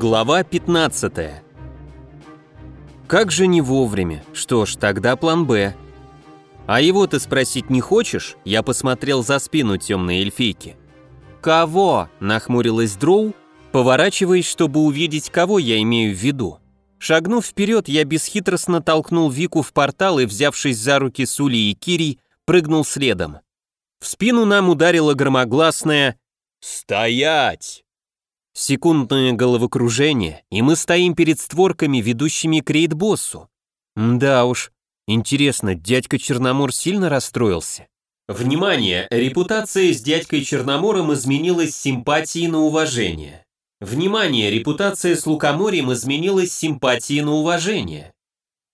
Глава 15. Как же не вовремя? Что ж, тогда план «Б». А его ты спросить не хочешь? Я посмотрел за спину темной эльфийки. «Кого?» – нахмурилась Дроу, поворачиваясь, чтобы увидеть, кого я имею в виду. Шагнув вперед, я бесхитростно толкнул Вику в портал и, взявшись за руки Сули и Кири, прыгнул следом. В спину нам ударило громогласное «Стоять!». Секундное головокружение, и мы стоим перед створками, ведущими к рейд-боссу. Да уж, интересно, дядька Черномор сильно расстроился? Внимание! Репутация с дядькой Черномором изменилась с симпатии на уважение. Внимание! Репутация с Лукоморьем изменилась с симпатии на уважение.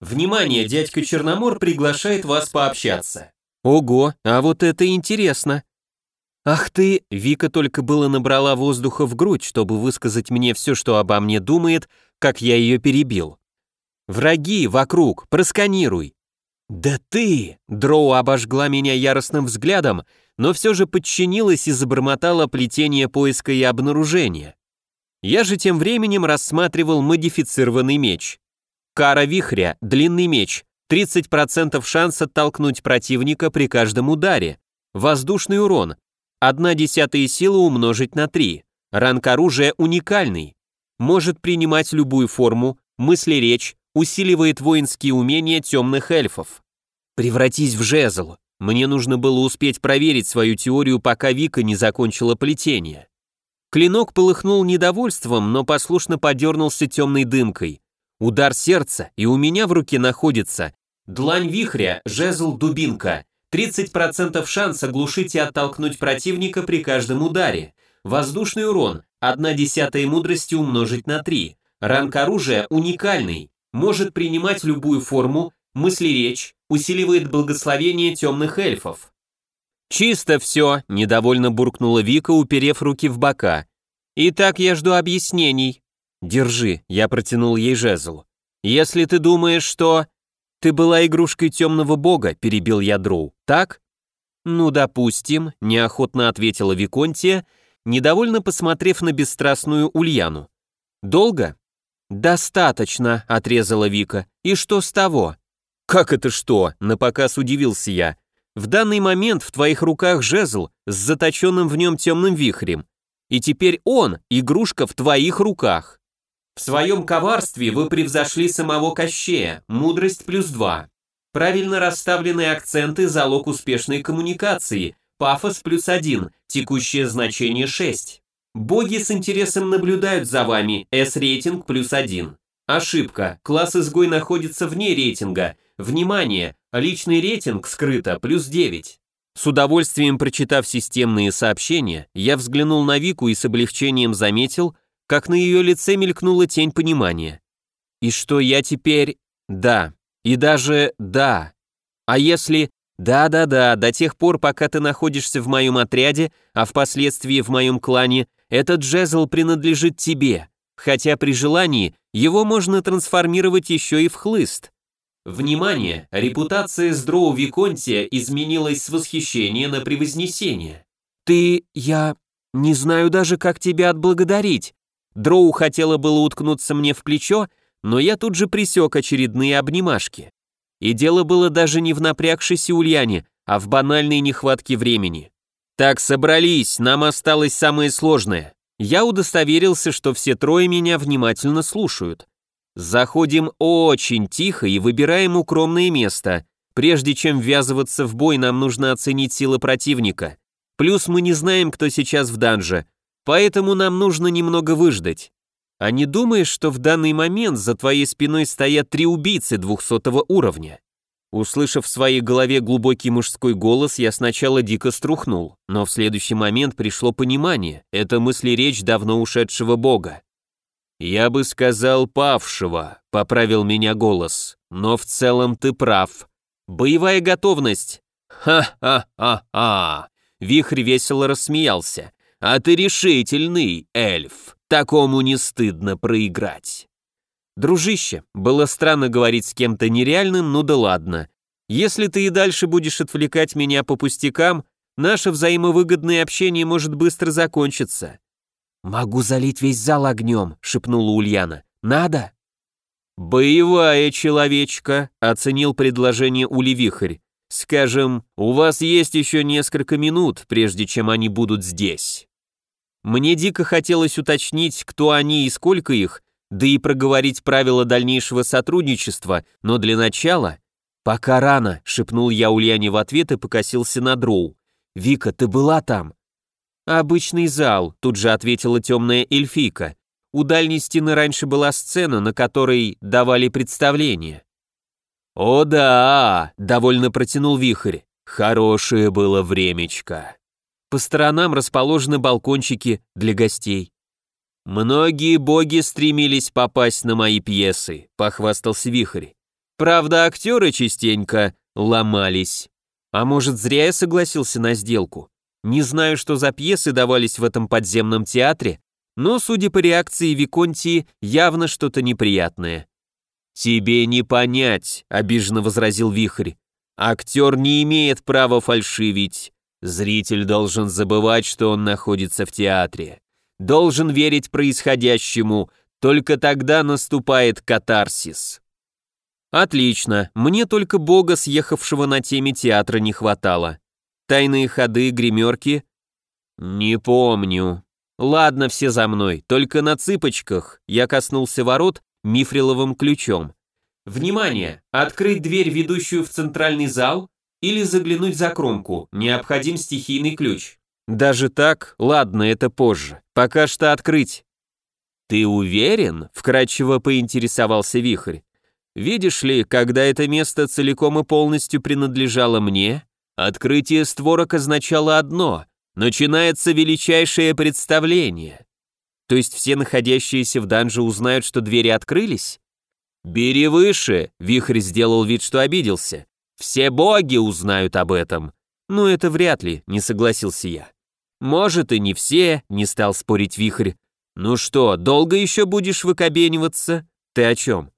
Внимание! Дядька Черномор приглашает вас пообщаться. Ого, а вот это интересно. «Ах ты!» Вика только было набрала воздуха в грудь, чтобы высказать мне все, что обо мне думает, как я ее перебил. «Враги вокруг, просканируй!» «Да ты!» Дроу обожгла меня яростным взглядом, но все же подчинилась и забормотала плетение поиска и обнаружения. Я же тем временем рассматривал модифицированный меч. Кара вихря, длинный меч, 30% шанс оттолкнуть противника при каждом ударе. Воздушный урон, Одна десятая сила умножить на 3. Ранг оружия уникальный. Может принимать любую форму, мысли-речь, усиливает воинские умения темных эльфов. Превратись в жезл. Мне нужно было успеть проверить свою теорию, пока Вика не закончила плетение. Клинок полыхнул недовольством, но послушно подернулся темной дымкой. Удар сердца, и у меня в руке находится длань вихря, жезл дубинка, 30% шанс оглушить и оттолкнуть противника при каждом ударе. Воздушный урон, 1 десятая мудрости умножить на 3. Ранг оружия уникальный, может принимать любую форму, мысли-речь, усиливает благословение темных эльфов. «Чисто все», — недовольно буркнула Вика, уперев руки в бока. «Итак, я жду объяснений». «Держи», — я протянул ей жезл. «Если ты думаешь, что...» «Ты была игрушкой темного бога», — перебил я Дроу, так? «Ну, допустим», — неохотно ответила Виконтия, недовольно посмотрев на бесстрастную Ульяну. «Долго?» «Достаточно», — отрезала Вика. «И что с того?» «Как это что?» — напоказ удивился я. «В данный момент в твоих руках жезл с заточенным в нем темным вихрем. И теперь он, игрушка в твоих руках. В своем коварстве вы превзошли самого Кощея, мудрость плюс два. Правильно расставленные акценты – залог успешной коммуникации, пафос плюс один, текущее значение 6. Боги с интересом наблюдают за вами, S-рейтинг плюс один. Ошибка, класс изгой находится вне рейтинга. Внимание, личный рейтинг скрыто, плюс 9. С удовольствием прочитав системные сообщения, я взглянул на Вику и с облегчением заметил – как на ее лице мелькнула тень понимания. И что я теперь... Да. И даже да. А если... Да-да-да, до тех пор, пока ты находишься в моем отряде, а впоследствии в моем клане, этот джезл принадлежит тебе, хотя при желании его можно трансформировать еще и в хлыст. Внимание! Репутация Сдроу Виконтия изменилась с восхищения на превознесение. Ты... я... не знаю даже, как тебя отблагодарить. Дроу хотела было уткнуться мне в плечо, но я тут же присек очередные обнимашки. И дело было даже не в напрягшейся Ульяне, а в банальной нехватке времени. Так, собрались, нам осталось самое сложное. Я удостоверился, что все трое меня внимательно слушают. Заходим очень тихо и выбираем укромное место. Прежде чем ввязываться в бой, нам нужно оценить силы противника. Плюс мы не знаем, кто сейчас в данже, Поэтому нам нужно немного выждать. А не думаешь, что в данный момент за твоей спиной стоят три убийцы двухсотого уровня? Услышав в своей голове глубокий мужской голос, я сначала дико струхнул, но в следующий момент пришло понимание, это мысли речь давно ушедшего бога. «Я бы сказал павшего», — поправил меня голос, «но в целом ты прав. Боевая готовность». «Ха-ха-ха-ха!» Вихрь весело рассмеялся. А ты решительный, эльф. Такому не стыдно проиграть. Дружище, было странно говорить с кем-то нереальным, ну да ладно. Если ты и дальше будешь отвлекать меня по пустякам, наше взаимовыгодное общение может быстро закончиться. «Могу залить весь зал огнем», — шепнула Ульяна. «Надо?» «Боевая человечка», — оценил предложение Уливихарь. «Скажем, у вас есть еще несколько минут, прежде чем они будут здесь». Мне дико хотелось уточнить, кто они и сколько их, да и проговорить правила дальнейшего сотрудничества, но для начала... «Пока рано», — шепнул я Ульяне в ответ и покосился на Дроу. «Вика, ты была там?» «Обычный зал», — тут же ответила темная эльфийка. «У дальней стены раньше была сцена, на которой давали представление». «О да!» — довольно протянул вихрь. «Хорошее было времечко». По сторонам расположены балкончики для гостей. «Многие боги стремились попасть на мои пьесы», — похвастался Вихрь. «Правда, актеры частенько ломались. А может, зря я согласился на сделку? Не знаю, что за пьесы давались в этом подземном театре, но, судя по реакции Виконтии, явно что-то неприятное». «Тебе не понять», — обиженно возразил Вихрь. «Актер не имеет права фальшивить. Зритель должен забывать, что он находится в театре должен верить происходящему, только тогда наступает катарсис. Отлично, мне только бога, съехавшего на теме театра, не хватало. Тайные ходы, гримерки? Не помню. Ладно, все за мной, только на цыпочках. Я коснулся ворот мифриловым ключом. Внимание! Открыть дверь, ведущую в центральный зал, или заглянуть за кромку. Необходим стихийный ключ. Даже так? Ладно, это позже. Пока что открыть. Ты уверен? Вкратчиво поинтересовался Вихрь. Видишь ли, когда это место целиком и полностью принадлежало мне, открытие створок означало одно — начинается величайшее представление. То есть все находящиеся в данже узнают, что двери открылись? «Бери выше!» — Вихрь сделал вид, что обиделся. «Все боги узнают об этом!» «Ну, это вряд ли», — не согласился я. Может и не все, не стал спорить Вихрь. Ну что, долго еще будешь выкобениваться? Ты о чем?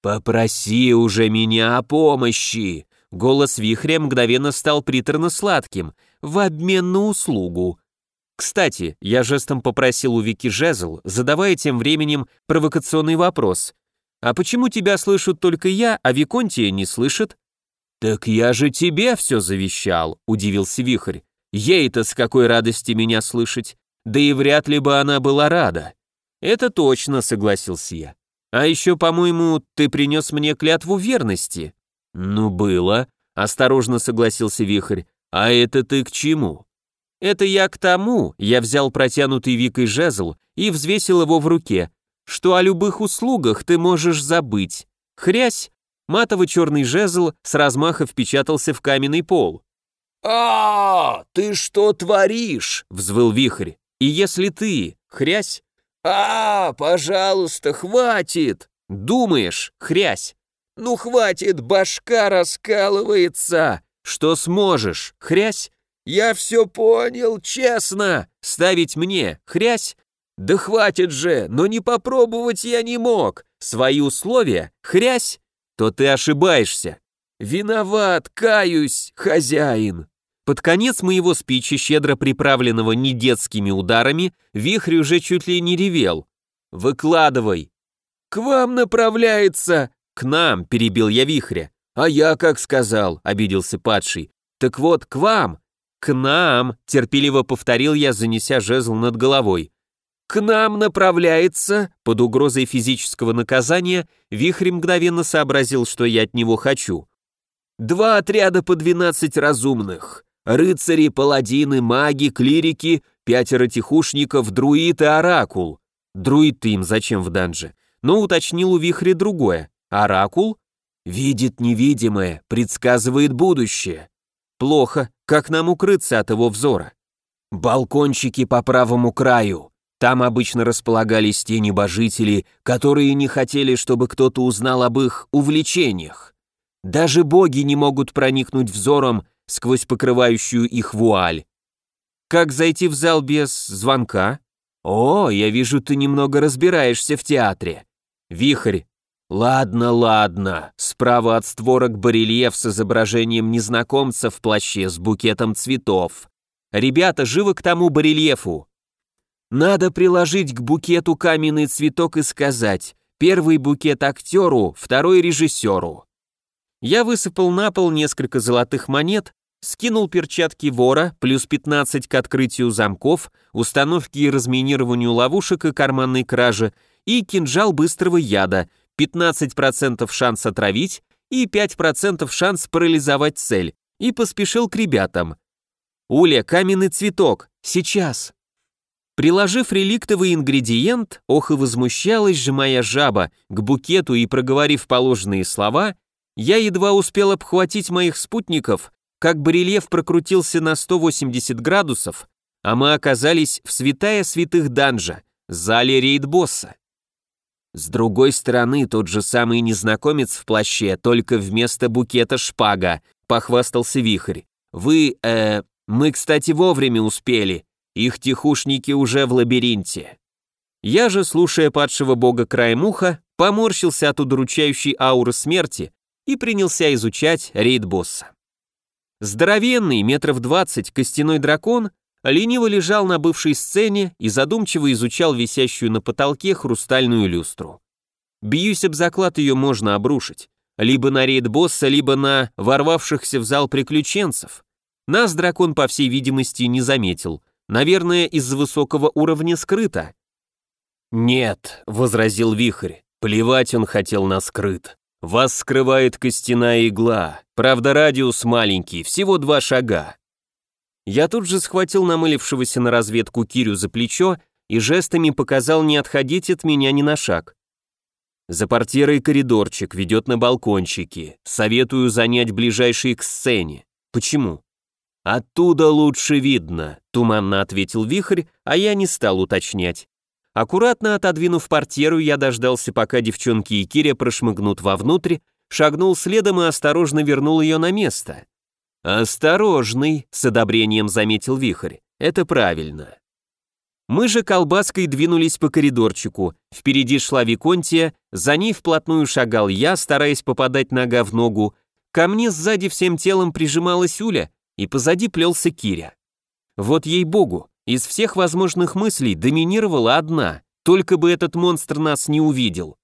Попроси уже меня о помощи. Голос Вихря мгновенно стал приторно-сладким, в обмен на услугу. Кстати, я жестом попросил у Вики жезл, задавая тем временем провокационный вопрос. «А почему тебя слышат только я, а Виконтия не слышит?» «Так я же тебе все завещал», — удивился Вихрь. Ей-то с какой радости меня слышать, да и вряд ли бы она была рада. Это точно, согласился я. А еще, по-моему, ты принес мне клятву верности. Ну, было, осторожно согласился Вихрь. А это ты к чему? Это я к тому, я взял протянутый Викой жезл и взвесил его в руке, что о любых услугах ты можешь забыть. Хрясь, матовый черный жезл с размаха впечатался в каменный пол. «А, ты что творишь?» — взвыл вихрь. «И если ты, хрясь...» «А, пожалуйста, хватит!» «Думаешь, хрясь?» «Ну хватит, башка раскалывается!» «Что сможешь, хрясь?» «Я все понял, честно!» «Ставить мне, хрясь?» «Да хватит же, но не попробовать я не мог!» «Свои условия, хрясь?» «То ты ошибаешься!» «Виноват, каюсь, хозяин!» Под конец моего спича, щедро приправленного не детскими ударами, вихрь уже чуть ли не ревел. «Выкладывай!» «К вам направляется!» «К нам!» — перебил я вихря. «А я как сказал!» — обиделся падший. «Так вот, к вам!» «К нам!» — терпеливо повторил я, занеся жезл над головой. «К нам направляется!» Под угрозой физического наказания вихрь мгновенно сообразил, что я от него хочу. Два отряда по двенадцать разумных. Рыцари, паладины, маги, клирики, пятеро тихушников, друид и оракул. Друид им зачем в данже? Но уточнил у вихря другое. Оракул? Видит невидимое, предсказывает будущее. Плохо. Как нам укрыться от его взора? Балкончики по правому краю. Там обычно располагались те небожители, которые не хотели, чтобы кто-то узнал об их увлечениях. Даже боги не могут проникнуть взором сквозь покрывающую их вуаль. Как зайти в зал без звонка? О, я вижу, ты немного разбираешься в театре. Вихрь. Ладно, ладно. Справа от створок барельеф с изображением незнакомца в плаще с букетом цветов. Ребята, живо к тому барельефу. Надо приложить к букету каменный цветок и сказать «Первый букет актеру, второй режиссеру». Я высыпал на пол несколько золотых монет, скинул перчатки вора, плюс 15 к открытию замков, установке и разминированию ловушек и карманной кражи, и кинжал быстрого яда, 15% шанс отравить и 5% шанс парализовать цель, и поспешил к ребятам. «Уля, каменный цветок! Сейчас!» Приложив реликтовый ингредиент, ох и возмущалась же моя жаба, к букету и проговорив положенные слова, я едва успел обхватить моих спутников, как барельеф прокрутился на 180 градусов, а мы оказались в святая святых данжа, зале рейд-босса. С другой стороны, тот же самый незнакомец в плаще, только вместо букета шпага, похвастался вихрь. Вы, э, мы, кстати, вовремя успели. Их тихушники уже в лабиринте. Я же, слушая падшего бога краем уха, поморщился от удручающей ауры смерти и принялся изучать рейд босса. Здоровенный, метров двадцать, костяной дракон лениво лежал на бывшей сцене и задумчиво изучал висящую на потолке хрустальную люстру. Бьюсь об заклад, ее можно обрушить. Либо на рейд босса, либо на ворвавшихся в зал приключенцев. Нас дракон, по всей видимости, не заметил. Наверное, из-за высокого уровня скрыто. «Нет», — возразил Вихрь, — «плевать он хотел на скрыт. Вас скрывает костяная игла, правда радиус маленький, всего два шага». Я тут же схватил намылившегося на разведку Кирю за плечо и жестами показал не отходить от меня ни на шаг. За портьерой коридорчик ведет на балкончики. Советую занять ближайший к сцене. Почему? Оттуда лучше видно, туманно ответил Вихрь, а я не стал уточнять. Аккуратно отодвинув портьеру, я дождался, пока девчонки и Киря прошмыгнут вовнутрь, шагнул следом и осторожно вернул ее на место. «Осторожный», — с одобрением заметил Вихрь, — «это правильно». Мы же колбаской двинулись по коридорчику. Впереди шла Виконтия, за ней вплотную шагал я, стараясь попадать нога в ногу. Ко мне сзади всем телом прижималась Уля, и позади плелся Киря. Вот ей-богу, из всех возможных мыслей доминировала одна, только бы этот монстр нас не увидел.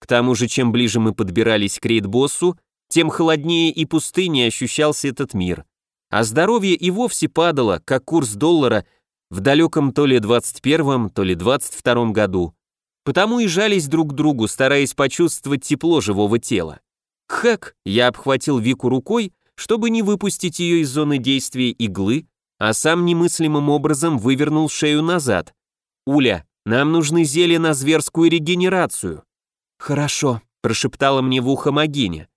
К тому же, чем ближе мы подбирались к рейд-боссу, тем холоднее и пустыннее ощущался этот мир. А здоровье и вовсе падало, как курс доллара в далеком то ли 21-м, то ли 22-м году. Потому и жались друг к другу, стараясь почувствовать тепло живого тела. Хэк, я обхватил Вику рукой, чтобы не выпустить ее из зоны действия иглы, а сам немыслимым образом вывернул шею назад. «Уля, нам нужны зелья на зверскую регенерацию». «Хорошо», – прошептала мне в ухо Магиня.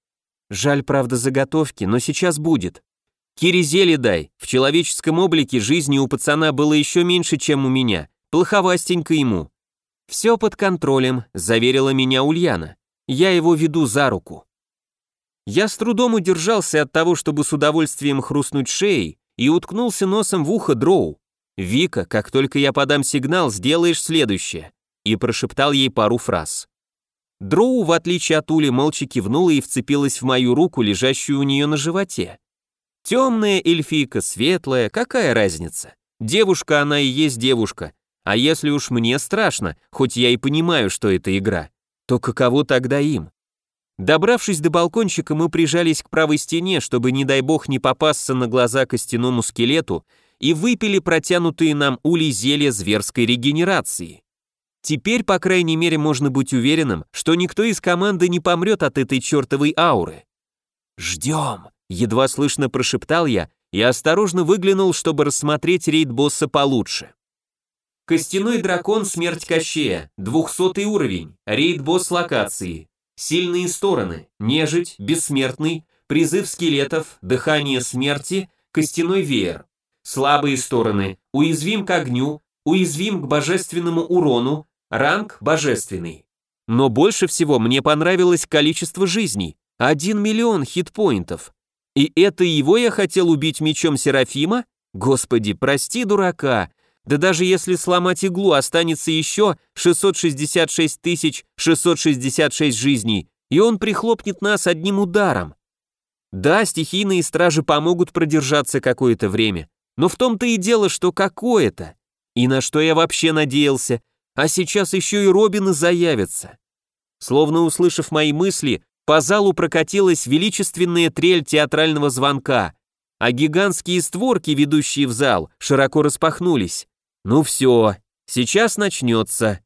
«Жаль, правда, заготовки, но сейчас будет». Зелье дай. В человеческом облике жизни у пацана было еще меньше, чем у меня. Плоховастенько ему. Все под контролем, заверила меня Ульяна. Я его веду за руку. Я с трудом удержался от того, чтобы с удовольствием хрустнуть шеей, и уткнулся носом в ухо Дроу. «Вика, как только я подам сигнал, сделаешь следующее», и прошептал ей пару фраз. Дроу, в отличие от Ули, молча кивнула и вцепилась в мою руку, лежащую у нее на животе. Темная эльфийка, светлая, какая разница? Девушка она и есть девушка. А если уж мне страшно, хоть я и понимаю, что это игра, то каково тогда им? Добравшись до балкончика, мы прижались к правой стене, чтобы, не дай бог, не попасться на глаза костяному скелету, и выпили протянутые нам ули зелья зверской регенерации. Теперь, по крайней мере, можно быть уверенным, что никто из команды не помрет от этой чертовой ауры. «Ждем», Едва слышно прошептал я и осторожно выглянул, чтобы рассмотреть рейд босса получше. Костяной дракон Смерть Кощея, 200 уровень, рейд босс локации. Сильные стороны, нежить, бессмертный, призыв скелетов, дыхание смерти, костяной веер. Слабые стороны, уязвим к огню, уязвим к божественному урону, ранг божественный. Но больше всего мне понравилось количество жизней. 1 миллион хитпоинтов. И это его я хотел убить мечом Серафима? Господи, прости дурака. Да даже если сломать иглу, останется еще 666 666 жизней, и он прихлопнет нас одним ударом. Да, стихийные стражи помогут продержаться какое-то время, но в том-то и дело, что какое-то. И на что я вообще надеялся? А сейчас еще и Робины заявятся. Словно услышав мои мысли, по залу прокатилась величественная трель театрального звонка, а гигантские створки, ведущие в зал, широко распахнулись. Ну все, сейчас начнется.